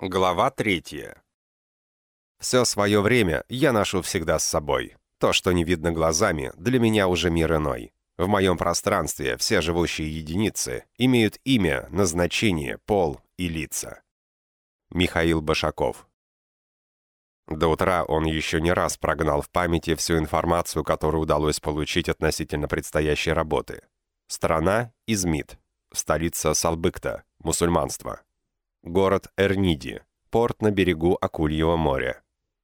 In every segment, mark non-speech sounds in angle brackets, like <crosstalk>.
Глава третья. Все свое время я ношу всегда с собой. То, что не видно глазами, для меня уже мир иной. В моем пространстве все живущие единицы имеют имя, назначение, пол и лица. Михаил Башаков. До утра он еще не раз прогнал в памяти всю информацию, которую удалось получить относительно предстоящей работы. Страна – Измит. Столица Салбыкта, мусульманство. Город Эрниди, порт на берегу Акульего моря.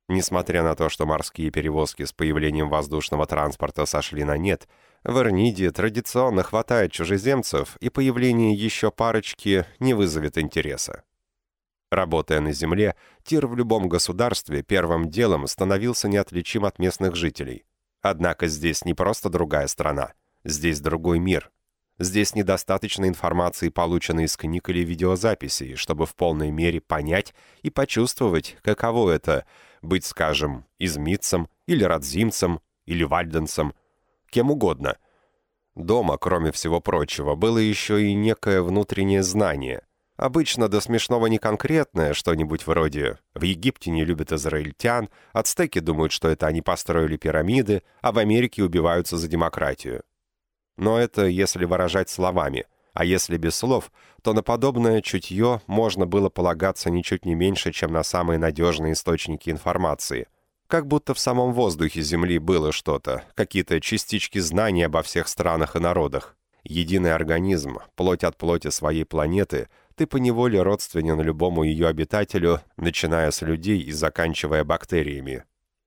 Несмотря на то, что морские перевозки с появлением воздушного транспорта сошли на нет, в Эрниде традиционно хватает чужеземцев, и появление еще парочки не вызовет интереса. Работая на земле, Тир в любом государстве первым делом становился неотличим от местных жителей. Однако здесь не просто другая страна, здесь другой мир, Здесь недостаточно информации, полученной из книг или видеозаписей, чтобы в полной мере понять и почувствовать, каково это — быть, скажем, измитцем или радзимцем или вальденцем, кем угодно. Дома, кроме всего прочего, было еще и некое внутреннее знание. Обычно до смешного не конкретное, что-нибудь вроде «в Египте не любят израильтян», ацтеки думают, что это они построили пирамиды, а в Америке убиваются за демократию. Но это если выражать словами, а если без слов, то на подобное чутье можно было полагаться ничуть не меньше, чем на самые надежные источники информации. Как будто в самом воздухе Земли было что-то, какие-то частички знаний обо всех странах и народах. Единый организм, плоть от плоти своей планеты, ты поневоле родственен любому ее обитателю, начиная с людей и заканчивая бактериями.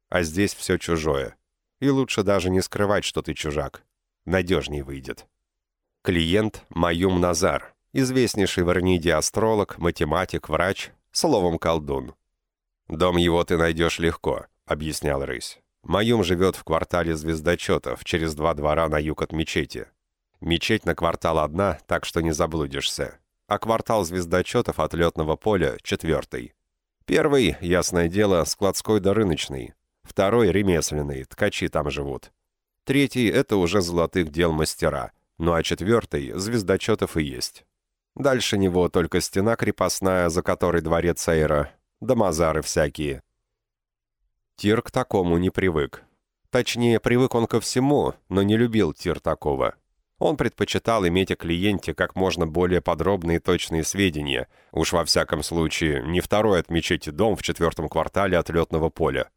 А здесь все чужое. И лучше даже не скрывать, что ты чужак надежней выйдет. Клиент Маюм Назар, известнейший в Арниде астролог, математик, врач, словом колдун. «Дом его ты найдешь легко», — объяснял Рысь. «Маюм живет в квартале звездочетов, через два двора на юг от мечети. Мечеть на квартал одна, так что не заблудишься. А квартал звездочетов от летного поля — четвертый. Первый, ясное дело, складской да рыночный. Второй — ремесленный, ткачи там живут. Третий — это уже золотых дел мастера. Ну а четвертый — звездочетов и есть. Дальше него только стена крепостная, за которой дворец Эйра, да мазары всякие. Тир к такому не привык. Точнее, привык он ко всему, но не любил Тир такого. Он предпочитал иметь о клиенте как можно более подробные и точные сведения, уж во всяком случае, не второй от мечети дом в четвертом квартале отлетного поля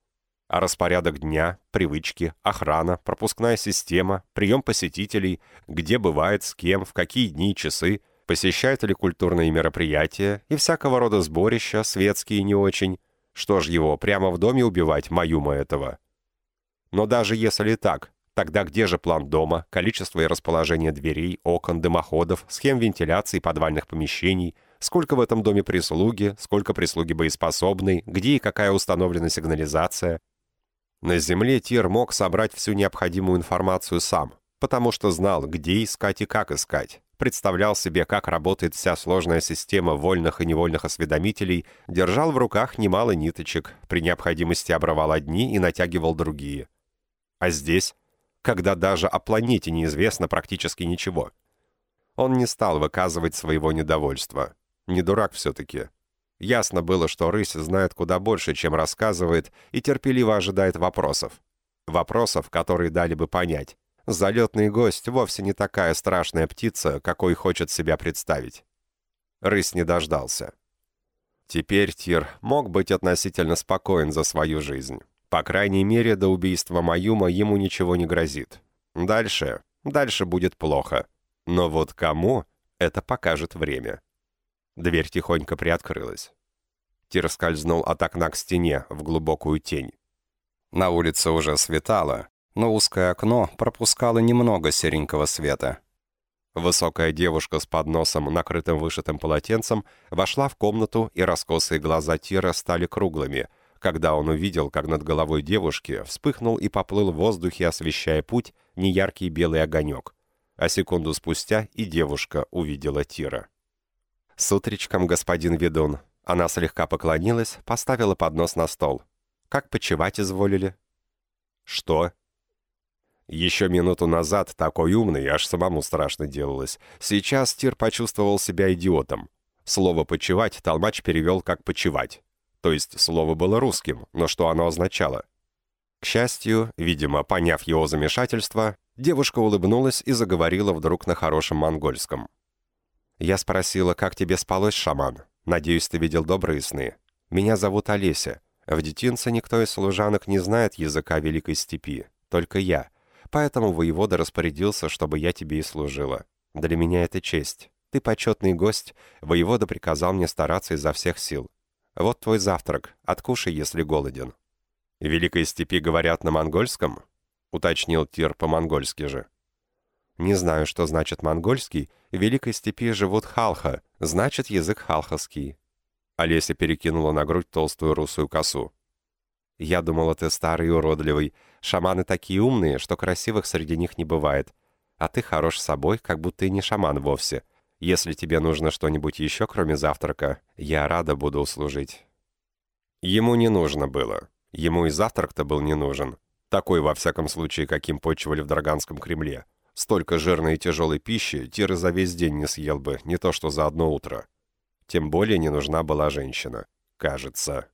а распорядок дня, привычки, охрана, пропускная система, прием посетителей, где бывает, с кем, в какие дни и часы, посещает ли культурные мероприятия и всякого рода сборища, светские не очень. Что ж его, прямо в доме убивать, маюма этого? Но даже если так, тогда где же план дома, количество и расположение дверей, окон, дымоходов, схем вентиляции подвальных помещений, сколько в этом доме прислуги, сколько прислуги боеспособной, где и какая установлена сигнализация, на Земле Тир мог собрать всю необходимую информацию сам, потому что знал, где искать и как искать, представлял себе, как работает вся сложная система вольных и невольных осведомителей, держал в руках немало ниточек, при необходимости обрывал одни и натягивал другие. А здесь, когда даже о планете неизвестно практически ничего, он не стал выказывать своего недовольства. Не дурак все-таки. Ясно было, что рысь знает куда больше, чем рассказывает, и терпеливо ожидает вопросов. Вопросов, которые дали бы понять. Залетный гость вовсе не такая страшная птица, какой хочет себя представить. Рысь не дождался. Теперь Тир мог быть относительно спокоен за свою жизнь. По крайней мере, до убийства Маюма ему ничего не грозит. Дальше, дальше будет плохо. Но вот кому, это покажет время. Дверь тихонько приоткрылась. Тир скользнул от окна к стене, в глубокую тень. На улице уже светало, но узкое окно пропускало немного серенького света. Высокая девушка с подносом, накрытым вышитым полотенцем, вошла в комнату, и раскосые глаза Тира стали круглыми, когда он увидел, как над головой девушки вспыхнул и поплыл в воздухе, освещая путь, неяркий белый огонек. А секунду спустя и девушка увидела Тира. «С утречком, господин ведун». Она слегка поклонилась, поставила поднос на стол. «Как почевать изволили?» «Что?» Еще минуту назад такой умный, аж самому страшно делалось. Сейчас Тир почувствовал себя идиотом. Слово «почевать» толмач перевел как «почевать». То есть слово было русским, но что оно означало? К счастью, видимо, поняв его замешательство, девушка улыбнулась и заговорила вдруг на хорошем монгольском. «Я спросила, как тебе спалось, шаман? Надеюсь, ты видел добрые сны. Меня зовут Олеся. В детинце никто из служанок не знает языка Великой Степи, только я. Поэтому воевода распорядился, чтобы я тебе и служила. Для меня это честь. Ты почетный гость, воевода приказал мне стараться изо всех сил. Вот твой завтрак, откушай, если голоден». «В Великой степи говорят на монгольском?» — уточнил Тир по-монгольски же. «Не знаю, что значит монгольский. В Великой степи живут халха, значит, язык халховский». Олеся перекинула на грудь толстую русую косу. «Я думала, ты старый и уродливый. Шаманы такие умные, что красивых среди них не бывает. А ты хорош собой, как будто и не шаман вовсе. Если тебе нужно что-нибудь еще, кроме завтрака, я рада буду услужить». Ему не нужно было. Ему и завтрак-то был не нужен. Такой, во всяком случае, каким почивали в Драганском Кремле. Столько жирной и тяжелой пищи Тира за весь день не съел бы, не то что за одно утро. Тем более не нужна была женщина. Кажется.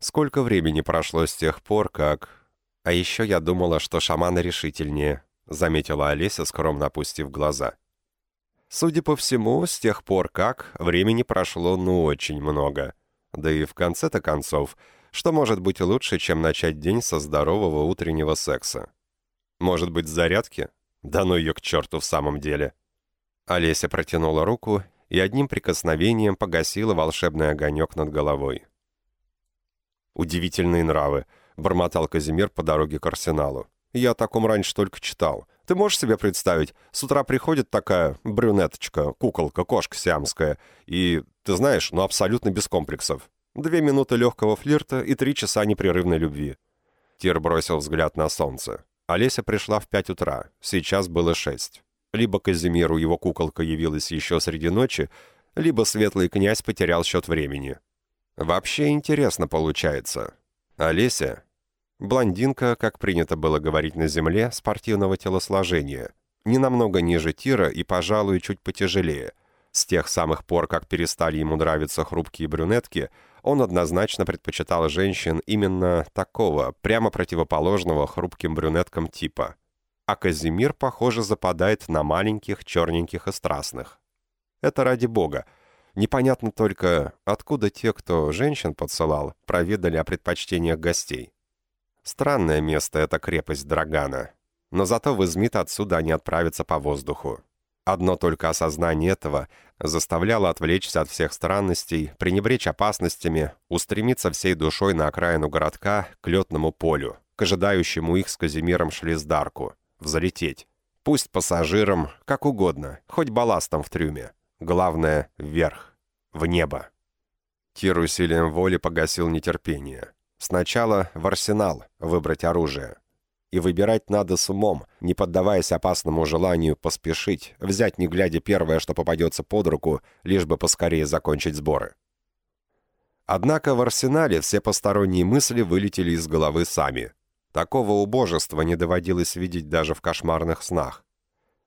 Сколько времени прошло с тех пор, как... А еще я думала, что шаманы решительнее, заметила Олеся, скромно опустив глаза. Судя по всему, с тех пор как, времени прошло ну очень много. Да и в конце-то концов, что может быть лучше, чем начать день со здорового утреннего секса? Может быть, зарядки? Да ну ее к черту в самом деле. Олеся протянула руку и одним прикосновением погасила волшебный огонек над головой. «Удивительные нравы», — бормотал Казимир по дороге к арсеналу. «Я о таком раньше только читал. Ты можешь себе представить, с утра приходит такая брюнеточка, куколка, кошка сиамская, и, ты знаешь, ну абсолютно без комплексов. Две минуты легкого флирта и три часа непрерывной любви. Тир бросил взгляд на солнце. Олеся пришла в пять утра, сейчас было шесть. Либо Казимиру его куколка явилась еще среди ночи, либо светлый князь потерял счет времени. Вообще интересно получается. Олеся, Блондинка, как принято было говорить на земле, спортивного телосложения. Не намного ниже Тира и, пожалуй, чуть потяжелее. С тех самых пор, как перестали ему нравиться хрупкие брюнетки, он однозначно предпочитал женщин именно такого, прямо противоположного хрупким брюнеткам типа. А Казимир, похоже, западает на маленьких, черненьких и страстных. Это ради бога. Непонятно только, откуда те, кто женщин подсылал, проведали о предпочтениях гостей. Странное место эта крепость Драгана. Но зато в Измит отсюда не отправиться по воздуху. Одно только осознание этого заставляло отвлечься от всех странностей, пренебречь опасностями, устремиться всей душой на окраину городка, к летному полю, к ожидающему их с Казимиром Шлиздарку, взлететь. Пусть пассажирам, как угодно, хоть балластом в трюме. Главное — вверх, в небо. Тир усилием воли погасил нетерпение. Сначала в арсенал выбрать оружие. И выбирать надо с умом, не поддаваясь опасному желанию поспешить, взять не глядя первое, что попадется под руку, лишь бы поскорее закончить сборы. Однако в арсенале все посторонние мысли вылетели из головы сами. Такого убожества не доводилось видеть даже в кошмарных снах.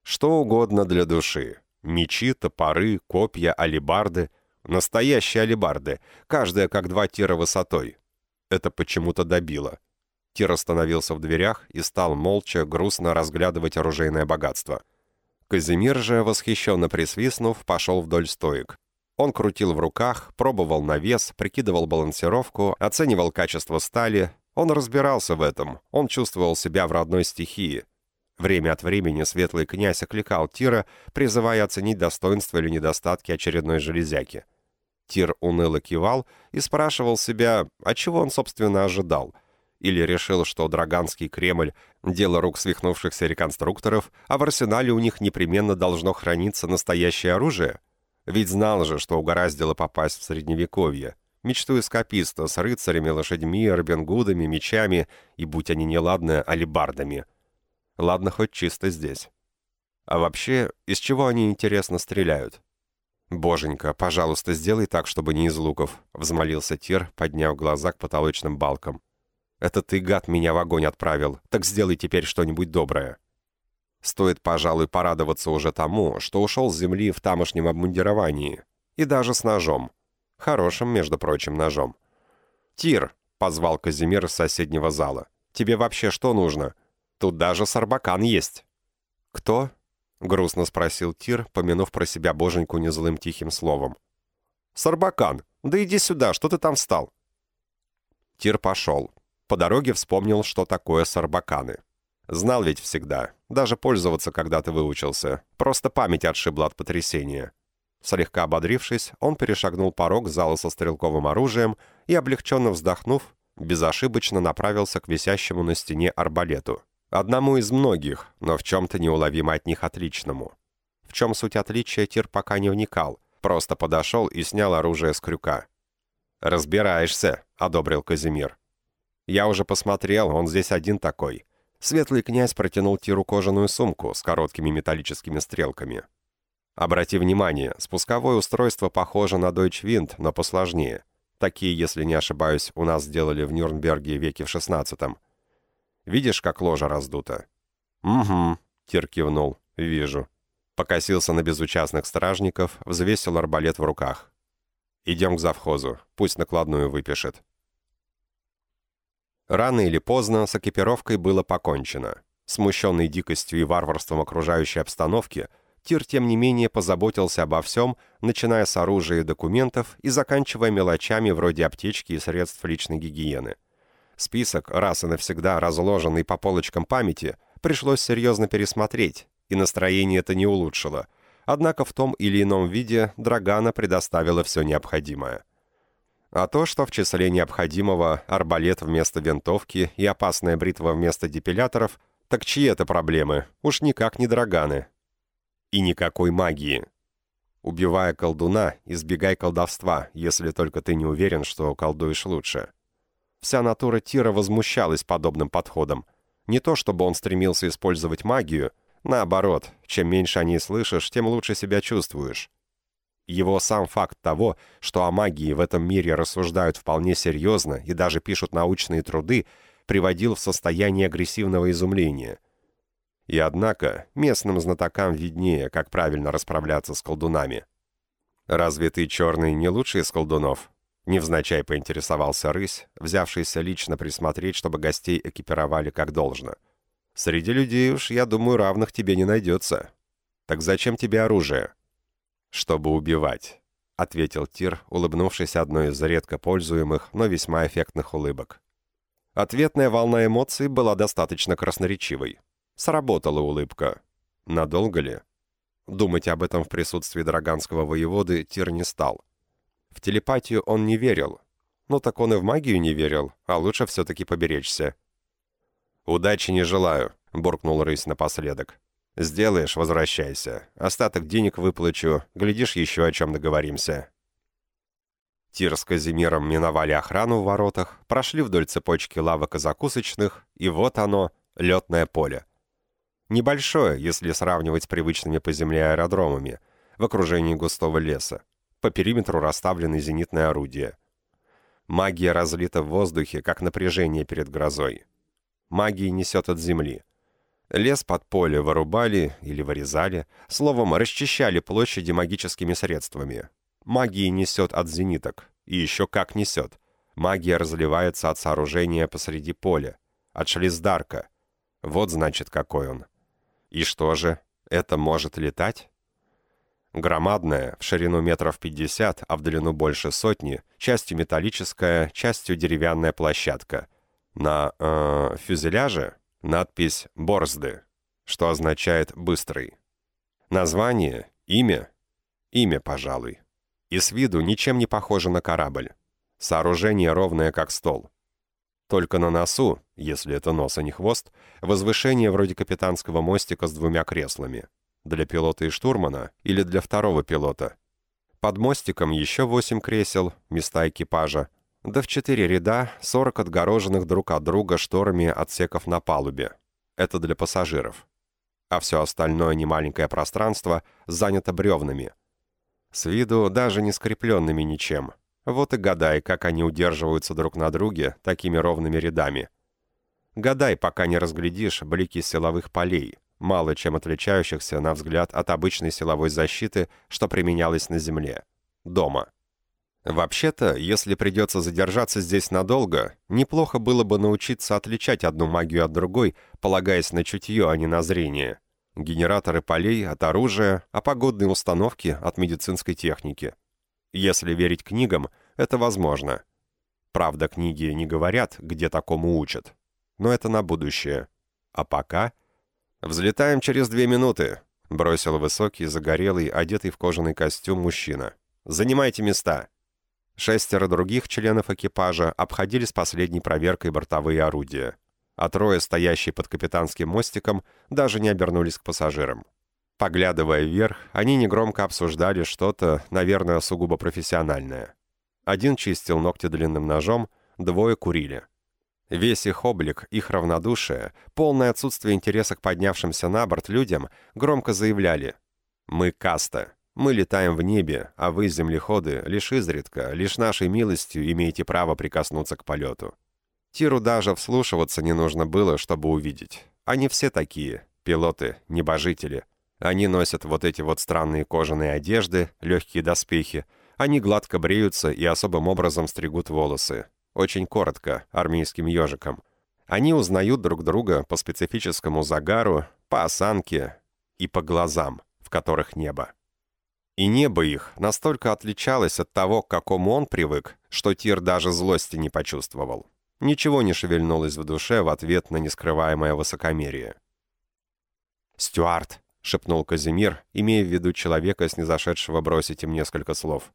Что угодно для души. Мечи, топоры, копья, алебарды. Настоящие алебарды, каждая как два тира высотой, это почему-то добило. Тир остановился в дверях и стал молча, грустно разглядывать оружейное богатство. Казимир же, восхищенно присвистнув, пошел вдоль стоек. Он крутил в руках, пробовал на вес, прикидывал балансировку, оценивал качество стали. Он разбирался в этом, он чувствовал себя в родной стихии. Время от времени светлый князь окликал Тира, призывая оценить достоинства или недостатки очередной железяки. Тир уныло кивал и спрашивал себя, а чего он, собственно, ожидал. Или решил, что Драганский Кремль — дело рук свихнувшихся реконструкторов, а в арсенале у них непременно должно храниться настоящее оружие? Ведь знал же, что угораздило попасть в Средневековье. Мечту эскаписта с рыцарями, лошадьми, робингудами, мечами и, будь они неладны, алибардами. Ладно, хоть чисто здесь. А вообще, из чего они, интересно, стреляют? «Боженька, пожалуйста, сделай так, чтобы не из луков», — взмолился Тир, подняв глаза к потолочным балкам. «Это ты, гад, меня в огонь отправил, так сделай теперь что-нибудь доброе». Стоит, пожалуй, порадоваться уже тому, что ушел с земли в тамошнем обмундировании. И даже с ножом. Хорошим, между прочим, ножом. «Тир!» — позвал Казимир из соседнего зала. «Тебе вообще что нужно? Тут даже сарбакан есть». «Кто?» — грустно спросил Тир, помянув про себя боженьку незлым тихим словом. «Сарбакан! Да иди сюда, что ты там встал?» Тир пошел. По дороге вспомнил, что такое сарбаканы. Знал ведь всегда. Даже пользоваться когда-то выучился. Просто память отшибла от потрясения. Слегка ободрившись, он перешагнул порог зала со стрелковым оружием и, облегченно вздохнув, безошибочно направился к висящему на стене арбалету. Одному из многих, но в чем-то неуловимо от них отличному. В чем суть отличия, Тир пока не вникал, просто подошел и снял оружие с крюка. «Разбираешься», — одобрил Казимир. «Я уже посмотрел, он здесь один такой». Светлый князь протянул Тиру кожаную сумку с короткими металлическими стрелками. Обрати внимание, спусковое устройство похоже на Deutsche Wind, но посложнее. Такие, если не ошибаюсь, у нас сделали в Нюрнберге веке в шестнадцатом. Видишь, как ложа раздута?» «Угу», — Тир кивнул. «Вижу». Покосился на безучастных стражников, взвесил арбалет в руках. «Идем к завхозу, пусть накладную выпишет». Рано или поздно с экипировкой было покончено. Смущенный дикостью и варварством окружающей обстановки — Тир, тем не менее, позаботился обо всем, начиная с оружия и документов и заканчивая мелочами вроде аптечки и средств личной гигиены. Список, раз и навсегда разложенный по полочкам памяти, пришлось серьезно пересмотреть, и настроение это не улучшило. Однако в том или ином виде Драгана предоставила все необходимое. А то, что в числе необходимого арбалет вместо винтовки и опасная бритва вместо депиляторов, так чьи это проблемы? Уж никак не Драганы. И никакой магии. Убивая колдуна, избегай колдовства, если только ты не уверен, что колдуешь лучше. Вся натура Тира возмущалась подобным подходом. Не то чтобы он стремился использовать магию, наоборот, чем меньше о ней слышишь, тем лучше себя чувствуешь. Его сам факт того, что о магии в этом мире рассуждают вполне серьезно и даже пишут научные труды, приводил в состояние агрессивного изумления – и однако местным знатокам виднее, как правильно расправляться с колдунами. «Разве ты, черный, не лучший из колдунов?» Невзначай поинтересовался рысь, взявшийся лично присмотреть, чтобы гостей экипировали как должно. «Среди людей уж, я думаю, равных тебе не найдется. Так зачем тебе оружие?» «Чтобы убивать», — ответил Тир, улыбнувшись одной из редко пользуемых, но весьма эффектных улыбок. Ответная волна эмоций была достаточно красноречивой. Сработала улыбка. Надолго ли? Думать об этом в присутствии драганского воеводы Тир не стал. В телепатию он не верил. Ну так он и в магию не верил, а лучше все-таки поберечься. «Удачи не желаю», — буркнул рысь напоследок. «Сделаешь — возвращайся. Остаток денег выплачу. Глядишь, еще о чем договоримся». Тир с Казимиром миновали охрану в воротах, прошли вдоль цепочки лавок и закусочных, и вот оно, летное поле. Небольшое, если сравнивать с привычными по земле аэродромами, в окружении густого леса. По периметру расставлены зенитные орудия. Магия разлита в воздухе, как напряжение перед грозой. Магия несет от земли. Лес под поле вырубали или вырезали, словом, расчищали площади магическими средствами. Магия несет от зениток, и еще как несет. Магия разливается от сооружения посреди поля, от шлиздарка. Вот значит, какой он. И что же, это может летать? Громадная, в ширину метров 50, а в длину больше сотни, частью металлическая, частью деревянная площадка. На э, фюзеляже надпись «Борзды», что означает «быстрый». Название, имя, имя, пожалуй. И с виду ничем не похоже на корабль. Сооружение ровное, как стол. Только на носу, если это нос, а не хвост, возвышение вроде капитанского мостика с двумя креслами. Для пилота и штурмана или для второго пилота. Под мостиком еще восемь кресел, места экипажа. Да в четыре ряда 40 отгороженных друг от друга шторами отсеков на палубе. Это для пассажиров. А все остальное немаленькое пространство занято бревнами. С виду даже не скрепленными ничем. Вот и гадай, как они удерживаются друг на друге такими ровными рядами. Гадай, пока не разглядишь блики силовых полей, мало чем отличающихся, на взгляд, от обычной силовой защиты, что применялась на Земле. дома. Вообще-то, если придется задержаться здесь надолго, неплохо было бы научиться отличать одну магию от другой, полагаясь на чутье, а не на зрение. Генераторы полей от оружия, а погодные установки от медицинской техники. Если верить книгам, это возможно. Правда, книги не говорят, где такому учат. Но это на будущее. А пока... «Взлетаем через две минуты», — бросил высокий, загорелый, одетый в кожаный костюм мужчина. «Занимайте места». Шестеро других членов экипажа обходили с последней проверкой бортовые орудия, а трое, стоящие под капитанским мостиком, даже не обернулись к пассажирам. Поглядывая вверх, они негромко обсуждали что-то, наверное, сугубо профессиональное. Один чистил ногти длинным ножом, двое курили. Весь их облик, их равнодушие, полное отсутствие интереса к поднявшимся на борт людям громко заявляли «Мы каста, мы летаем в небе, а вы, землеходы, лишь изредка, лишь нашей милостью имеете право прикоснуться к полету. Тиру даже вслушиваться не нужно было, чтобы увидеть. Они все такие, пилоты, небожители. Они носят вот эти вот странные кожаные одежды, легкие доспехи. Они гладко бреются и особым образом стригут волосы. Очень коротко, армейским ежиком. Они узнают друг друга по специфическому загару, по осанке и по глазам, в которых небо. И небо их настолько отличалось от того, к какому он привык, что Тир даже злости не почувствовал. Ничего не шевельнулось в душе в ответ на нескрываемое высокомерие. «Стюарт!» — шепнул Казимир, имея в виду человека, снизошедшего бросить им несколько слов.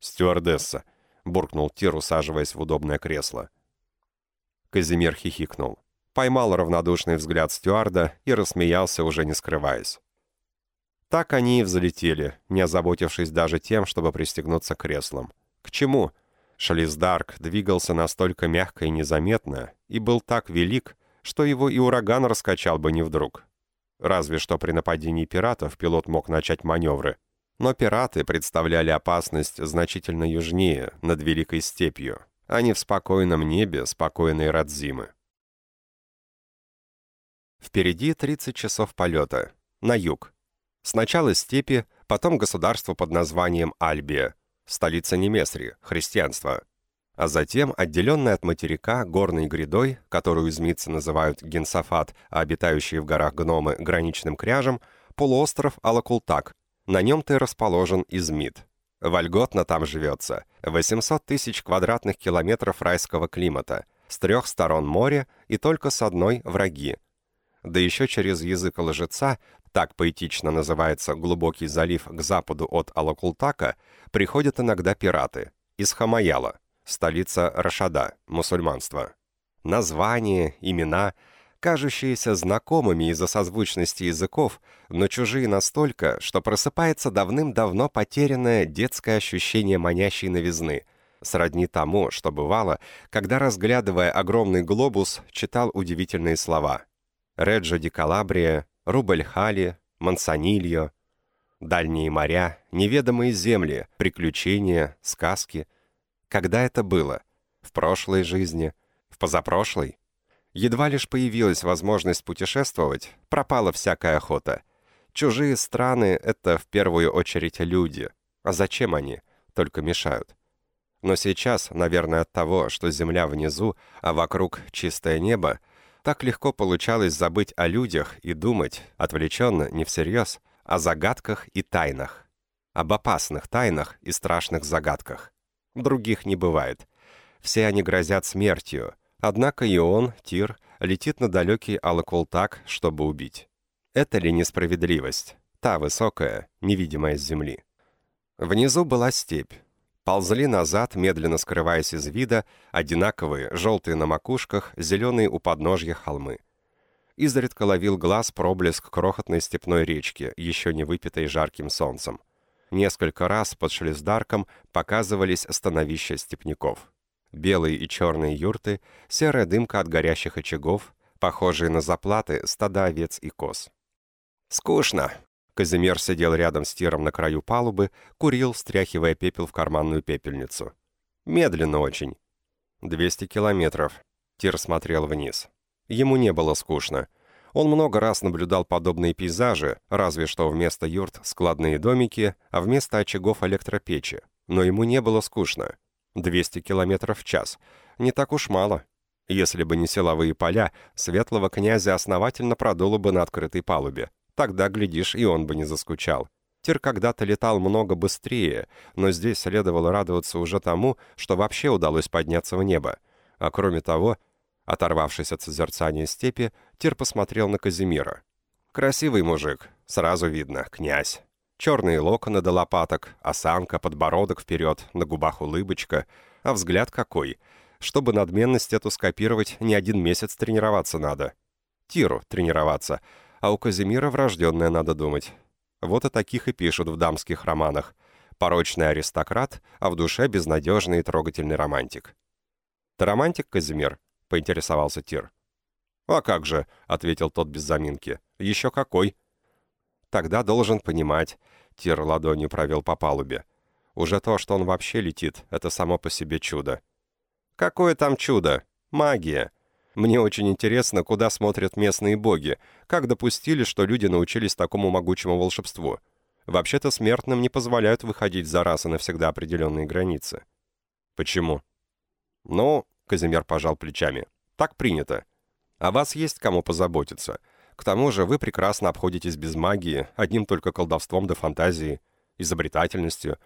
«Стюардесса!» — буркнул Тир, усаживаясь в удобное кресло. Казимир хихикнул. Поймал равнодушный взгляд стюарда и рассмеялся, уже не скрываясь. Так они и взлетели, не озаботившись даже тем, чтобы пристегнуться к креслам. К чему? Шализдарк двигался настолько мягко и незаметно, и был так велик, что его и ураган раскачал бы не вдруг. Разве что при нападении пиратов пилот мог начать маневры. Но пираты представляли опасность значительно южнее, над Великой Степью, а не в спокойном небе спокойной Радзимы. Впереди 30 часов полета. На юг. Сначала степи, потом государство под названием Альбия, столица Немесри, христианство. А затем отделенная от материка горной грядой, которую измитцы называют Генсафат, а обитающие в горах гномы граничным кряжем, полуостров Алакултак. На нем-то и расположен Измит. Вольготно там живется. 800 тысяч квадратных километров райского климата. С трех сторон море и только с одной враги. Да еще через язык лжеца так поэтично называется глубокий залив к западу от Алакултака, приходят иногда пираты. Из Хамаяла, столица Рашада, мусульманство. Названия, имена, кажущиеся знакомыми из-за созвучности языков, но чужие настолько, что просыпается давным-давно потерянное детское ощущение манящей новизны, сродни тому, что бывало, когда, разглядывая огромный глобус, читал удивительные слова. Реджо ди Калабрия, Рубль-Хали, Мансанильо, дальние моря, неведомые земли, приключения, сказки. Когда это было? В прошлой жизни? В позапрошлой? Едва лишь появилась возможность путешествовать, пропала всякая охота. Чужие страны — это в первую очередь люди. А зачем они? Только мешают. Но сейчас, наверное, от того, что земля внизу, а вокруг чистое небо, так легко получалось забыть о людях и думать, отвлеченно, не всерьез, о загадках и тайнах. Об опасных тайнах и страшных загадках. Других не бывает. Все они грозят смертью, однако и он, Тир, летит на далекий Алакултак, чтобы убить. Это ли несправедливость? Та высокая, невидимая с земли. Внизу была степь, ползли назад, медленно скрываясь из вида, одинаковые, желтые на макушках, зеленые у подножья холмы. Изредка ловил глаз проблеск крохотной степной речки, еще не выпитой жарким солнцем. Несколько раз под шлиздарком показывались становища степняков. Белые и черные юрты, серая дымка от горящих очагов, похожие на заплаты стада овец и коз. «Скучно», Казимир сидел рядом с Тиром на краю палубы, курил, стряхивая пепел в карманную пепельницу. Медленно очень. «Двести километров». Тир смотрел вниз. Ему не было скучно. Он много раз наблюдал подобные пейзажи, разве что вместо юрт складные домики, а вместо очагов электропечи. Но ему не было скучно. 200 километров в час. Не так уж мало. Если бы не силовые поля, светлого князя основательно продуло бы на открытой палубе. Тогда, глядишь, и он бы не заскучал. Тир когда-то летал много быстрее, но здесь следовало радоваться уже тому, что вообще удалось подняться в небо. А кроме того, оторвавшись от созерцания степи, Тир посмотрел на Казимира. Красивый мужик, сразу видно, князь. Черные локоны до лопаток, осанка, подбородок вперед, на губах улыбочка. А взгляд какой! Чтобы надменность эту скопировать, не один месяц тренироваться надо. Тиру тренироваться, а у Казимира врожденное надо думать. Вот о таких и пишут в дамских романах. Порочный аристократ, а в душе безнадежный и трогательный романтик. «Ты романтик, Казимир?» — поинтересовался Тир. «А как же», — ответил тот без заминки. «Еще какой?» «Тогда должен понимать», — Тир ладонью провел по палубе. «Уже то, что он вообще летит, это само по себе чудо». «Какое там чудо? Магия!» Мне очень интересно, куда смотрят местные боги, как допустили, что люди научились такому могучему волшебству. Вообще-то смертным не позволяют выходить за раз и навсегда определенные границы. Почему? Ну, Казимир пожал плечами, так принято. А вас есть кому позаботиться. К тому же вы прекрасно обходитесь без магии, одним только колдовством до фантазии, изобретательностью.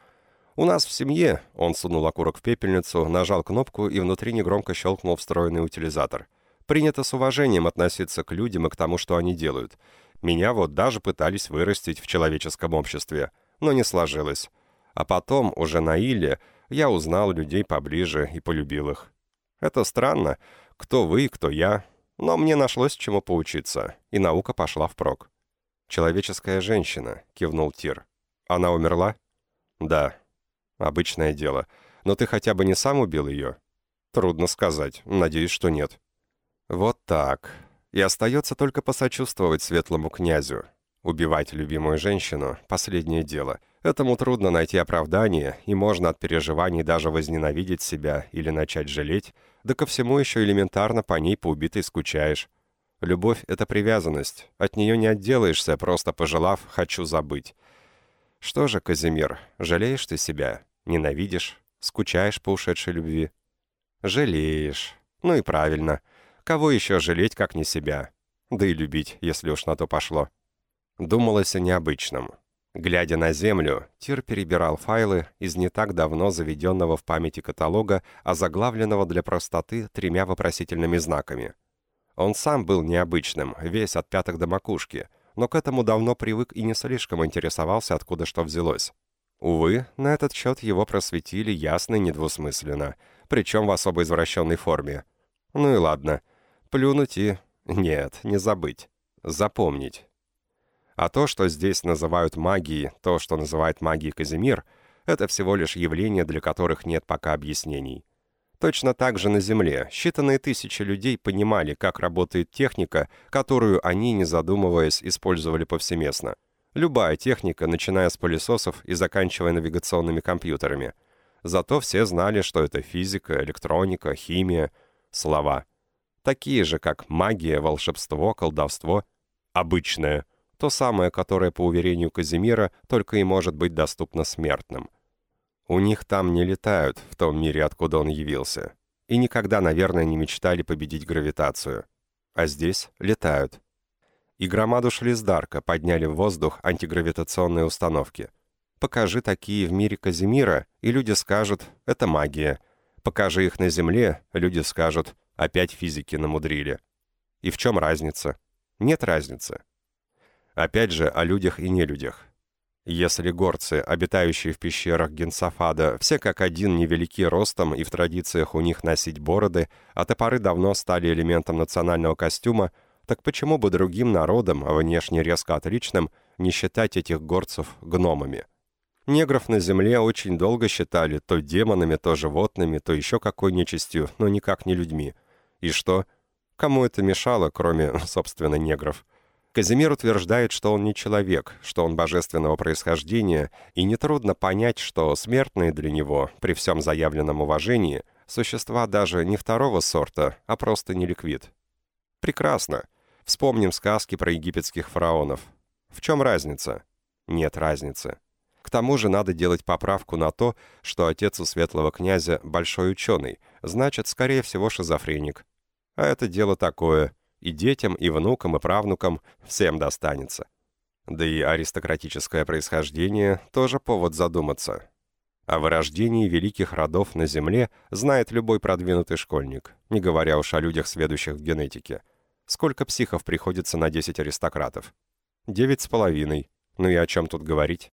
У нас в семье, он сунул окурок в пепельницу, нажал кнопку и внутри негромко щелкнул встроенный утилизатор — Принято с уважением относиться к людям и к тому, что они делают. Меня вот даже пытались вырастить в человеческом обществе, но не сложилось. А потом, уже на Иле, я узнал людей поближе и полюбил их. Это странно, кто вы, кто я, но мне нашлось чему поучиться, и наука пошла впрок. «Человеческая женщина», — кивнул Тир. «Она умерла?» «Да. Обычное дело. Но ты хотя бы не сам убил ее?» «Трудно сказать. Надеюсь, что нет». Вот так. И остается только посочувствовать светлому князю. Убивать любимую женщину — последнее дело. Этому трудно найти оправдание, и можно от переживаний даже возненавидеть себя или начать жалеть, да ко всему еще элементарно по ней по убитой скучаешь. Любовь — это привязанность, от нее не отделаешься, просто пожелав «хочу забыть». Что же, Казимир, жалеешь ты себя? Ненавидишь? Скучаешь по ушедшей любви? Жалеешь. Ну и правильно. Кого еще жалеть, как не себя? Да и любить, если уж на то пошло. Думалось о необычном. Глядя на землю, Тир перебирал файлы из не так давно заведенного в памяти каталога, озаглавленного для простоты тремя вопросительными знаками. Он сам был необычным, весь от пяток до макушки, но к этому давно привык и не слишком интересовался, откуда что взялось. Увы, на этот счет его просветили ясно и недвусмысленно, причем в особо извращенной форме. Ну и ладно, Плюнуть и... Нет, не забыть. Запомнить. А то, что здесь называют магией, то, что называет магией Казимир, это всего лишь явления, для которых нет пока объяснений. Точно так же на Земле считанные тысячи людей понимали, как работает техника, которую они, не задумываясь, использовали повсеместно. Любая техника, начиная с пылесосов и заканчивая навигационными компьютерами. Зато все знали, что это физика, электроника, химия, слова такие же, как магия, волшебство, колдовство, обычное, то самое, которое, по уверению Казимира, только и может быть доступно смертным. У них там не летают, в том мире, откуда он явился, и никогда, наверное, не мечтали победить гравитацию. А здесь летают. И громаду Шлиздарка подняли в воздух антигравитационные установки. Покажи такие в мире Казимира, и люди скажут «это магия». Покажи их на Земле, люди скажут Опять физики намудрили. И в чем разница? Нет разницы. Опять же, о людях и нелюдях. Если горцы, обитающие в пещерах Генсафада, все как один невелики ростом и в традициях у них носить бороды, а топоры давно стали элементом национального костюма, так почему бы другим народам, внешне резко отличным, не считать этих горцев гномами? Негров на земле очень долго считали то демонами, то животными, то еще какой нечистью, но никак не людьми – и что? Кому это мешало, кроме, <laughs> собственно, негров? Казимир утверждает, что он не человек, что он божественного происхождения, и нетрудно понять, что смертные для него, при всем заявленном уважении, существа даже не второго сорта, а просто не ликвид. Прекрасно. Вспомним сказки про египетских фараонов. В чем разница? Нет разницы. К тому же надо делать поправку на то, что отец у светлого князя большой ученый, значит, скорее всего, шизофреник. А это дело такое. И детям, и внукам, и правнукам всем достанется. Да и аристократическое происхождение тоже повод задуматься. О вырождении великих родов на Земле знает любой продвинутый школьник, не говоря уж о людях, сведущих в генетике. Сколько психов приходится на 10 аристократов? Девять с половиной. Ну и о чем тут говорить?